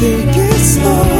take it slow.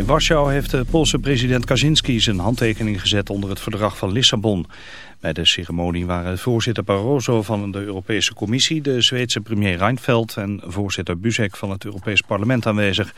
In Warschau heeft de Poolse president Kaczynski zijn handtekening gezet onder het verdrag van Lissabon. Bij de ceremonie waren voorzitter Barroso van de Europese Commissie, de Zweedse premier Reinfeldt en voorzitter Buzek van het Europees Parlement aanwezig.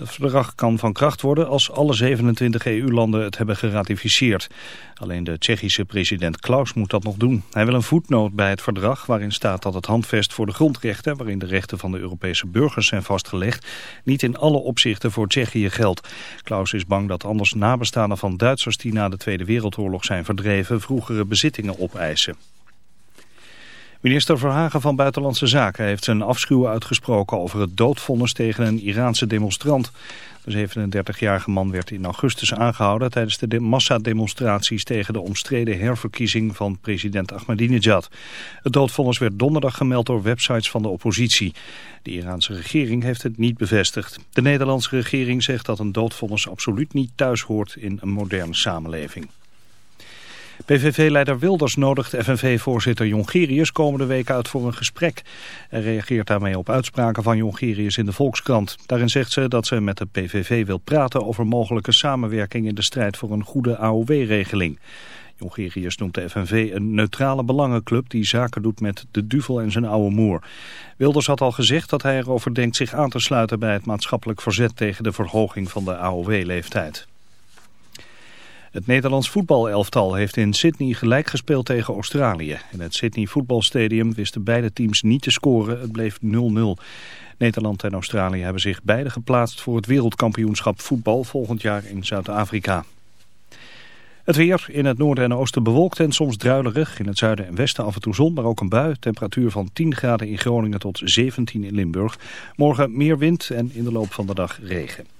Het verdrag kan van kracht worden als alle 27 EU-landen het hebben geratificeerd. Alleen de Tsjechische president Klaus moet dat nog doen. Hij wil een voetnoot bij het verdrag waarin staat dat het handvest voor de grondrechten, waarin de rechten van de Europese burgers zijn vastgelegd, niet in alle opzichten voor Tsjechië geldt. Klaus is bang dat anders nabestaanden van Duitsers die na de Tweede Wereldoorlog zijn verdreven vroegere bezittingen opeisen. Minister Verhagen van Buitenlandse Zaken heeft zijn afschuw uitgesproken over het doodvonnis tegen een Iraanse demonstrant. De 37-jarige man werd in augustus aangehouden tijdens de massademonstraties tegen de omstreden herverkiezing van president Ahmadinejad. Het doodvonnis werd donderdag gemeld door websites van de oppositie. De Iraanse regering heeft het niet bevestigd. De Nederlandse regering zegt dat een doodvonnis absoluut niet thuis hoort in een moderne samenleving. PVV-leider Wilders nodigt FNV-voorzitter Jongerius komende week uit voor een gesprek. Hij reageert daarmee op uitspraken van Jongerius in de Volkskrant. Daarin zegt ze dat ze met de PVV wil praten over mogelijke samenwerking in de strijd voor een goede AOW-regeling. Jongerius noemt de FNV een neutrale belangenclub die zaken doet met de duvel en zijn oude moer. Wilders had al gezegd dat hij erover denkt zich aan te sluiten bij het maatschappelijk verzet tegen de verhoging van de AOW-leeftijd. Het Nederlands voetbalelftal heeft in Sydney gelijk gespeeld tegen Australië. In het Sydney voetbalstadium wisten beide teams niet te scoren. Het bleef 0-0. Nederland en Australië hebben zich beide geplaatst voor het wereldkampioenschap voetbal volgend jaar in Zuid-Afrika. Het weer in het noorden en oosten bewolkt en soms druilerig. In het zuiden en westen af en toe zon, maar ook een bui. Temperatuur van 10 graden in Groningen tot 17 in Limburg. Morgen meer wind en in de loop van de dag regen.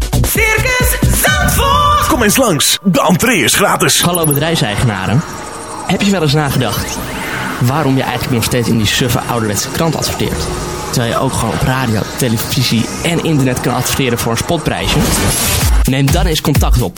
Circus Zandvoort. Kom eens langs, de entree is gratis. Hallo bedrijfseigenaren. Heb je wel eens nagedacht waarom je eigenlijk nog steeds in die suffe ouderwetse krant adverteert? Terwijl je ook gewoon op radio, televisie en internet kan adverteren voor een spotprijsje? Neem dan eens contact op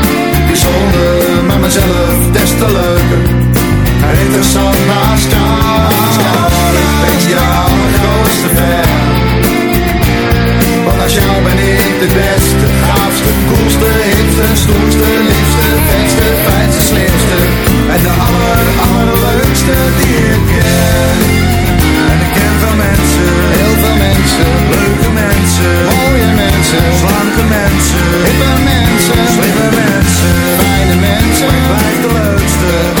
als jou ben ik de beste, gaafste, koelste, hipste, stoerste, liefste, beste, fijnste, slimste. En de aller, allerleukste die ik ken. En ik ken veel mensen, heel veel mensen, leuke mensen, mooie mensen, slanke mensen, hippe mensen, slimme mensen, fijne mensen. Maar blijf de leukste.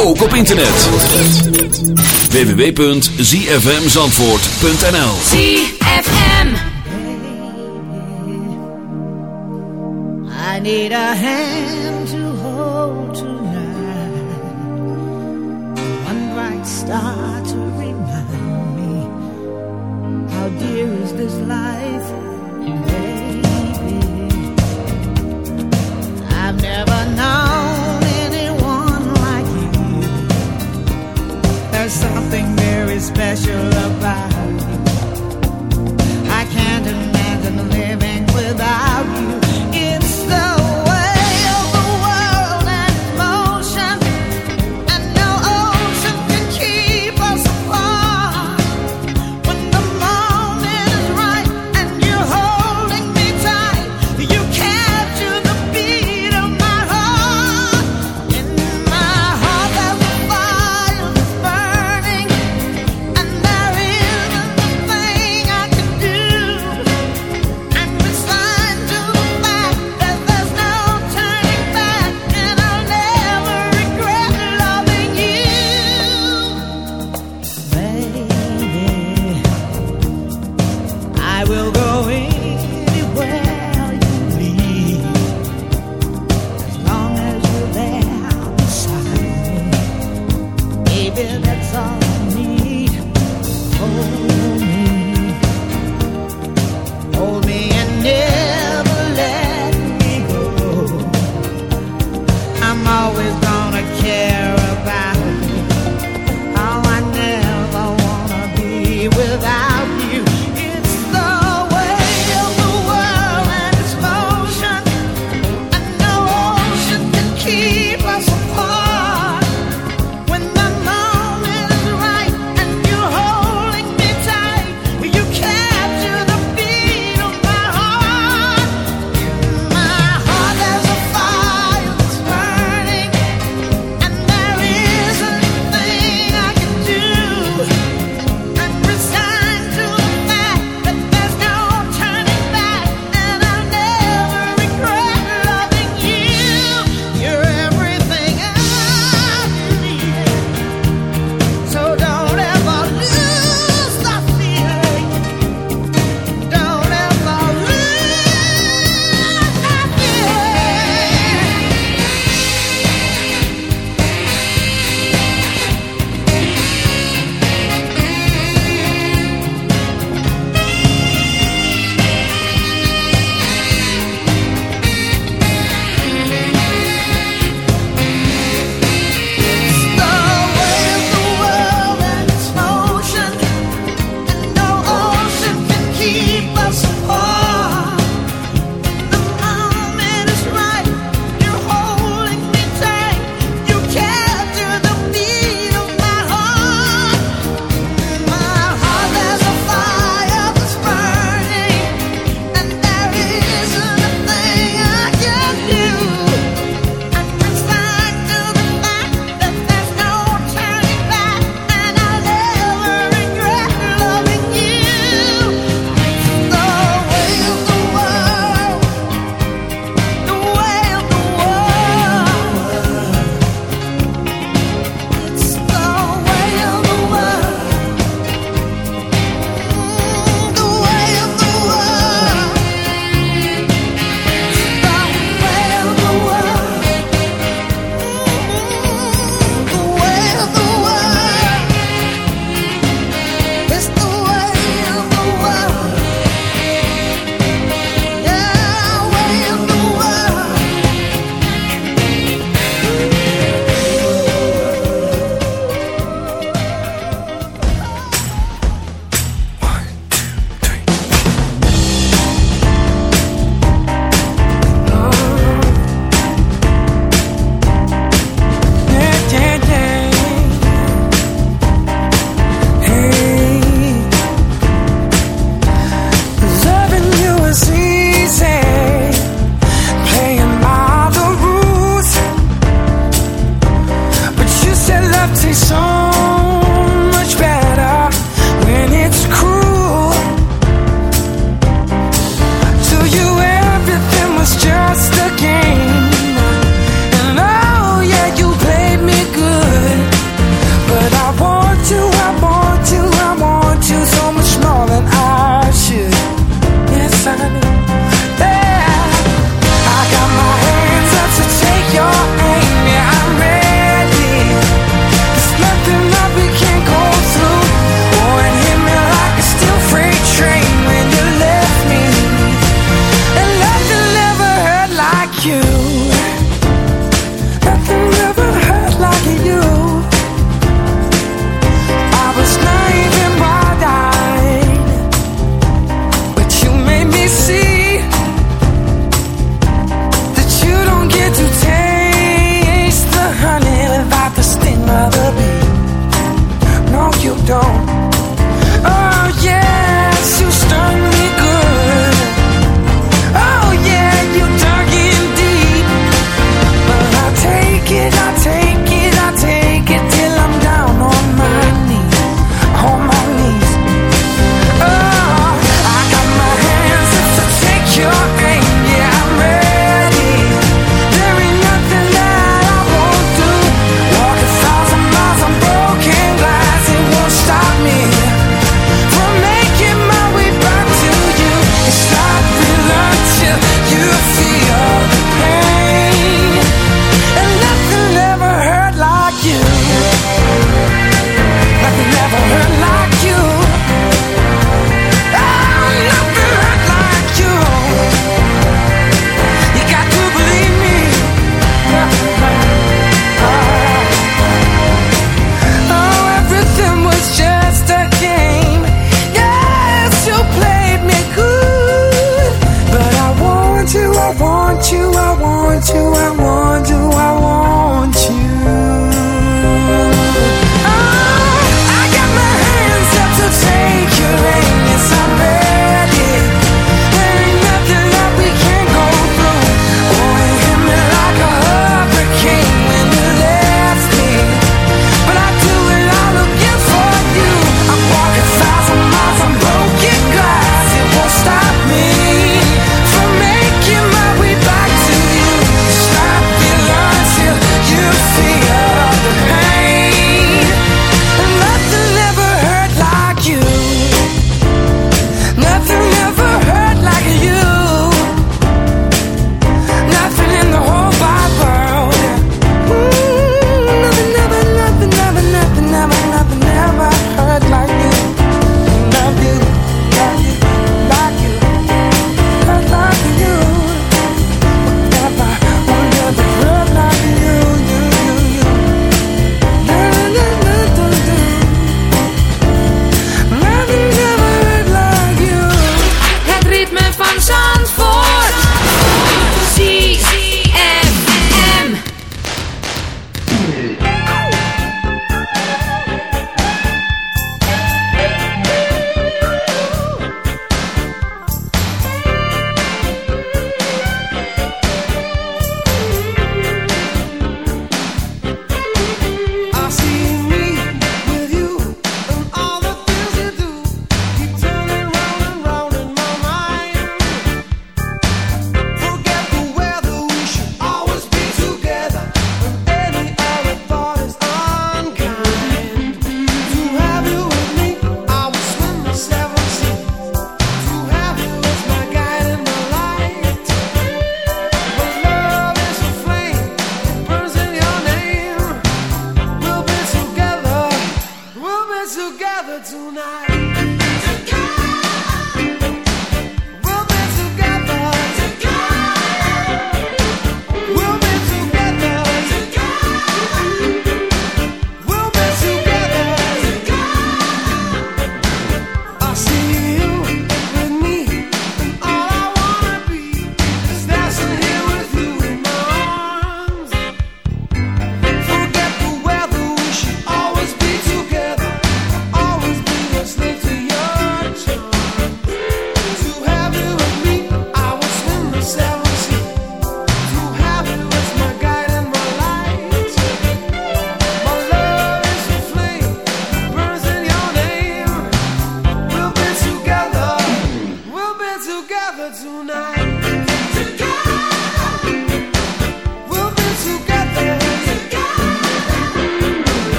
ook op internet. www.zfmzandvoort.nl ZFM I need a hand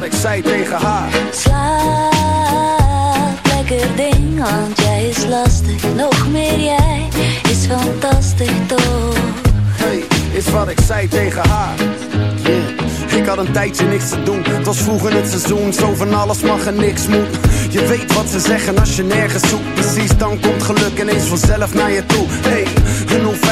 wat ik zei tegen haar. Slaap, lekker ding, want jij is lastig. Nog meer jij is fantastisch toch? Hey, is wat ik zei tegen haar. Ik had een tijdje niks te doen, het was vroeg in het seizoen Zo van alles mag en niks moet. Je weet wat ze zeggen als je nergens zoekt. Precies, dan komt geluk ineens vanzelf naar je toe. Hey, en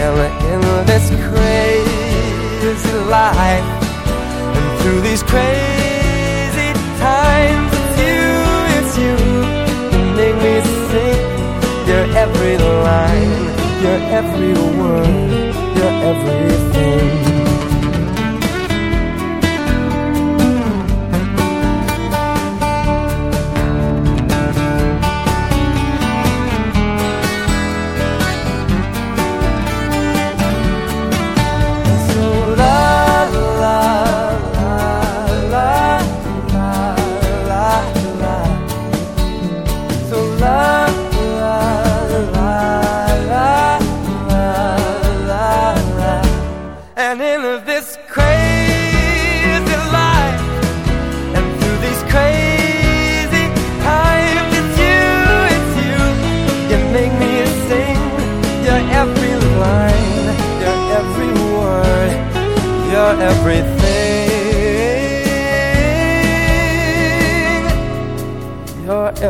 and in this crazy life, and through these crazy times, it's you, it's you who make me sing. Your every line, your every word, your everything.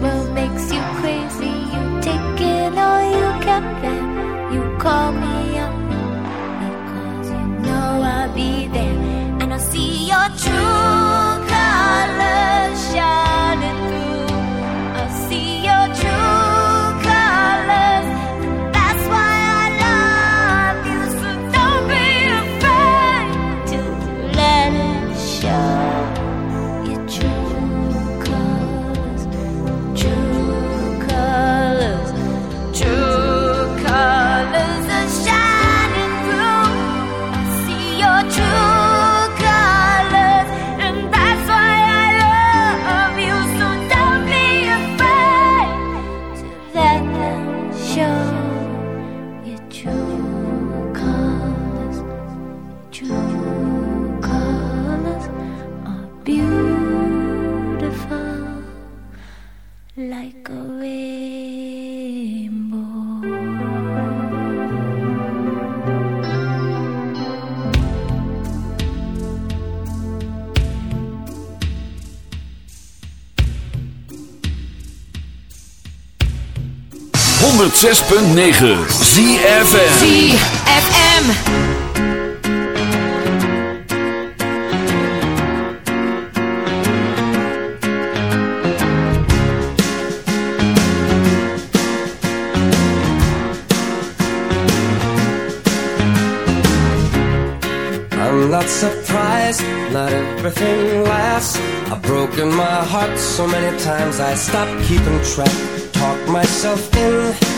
world makes you crazy. You take in all you can, then you call. 106.9 ZFM. ZFM. I'm not surprised, not everything lasts. I've broken my heart so many times I stopped keeping track. Talk myself in, I talk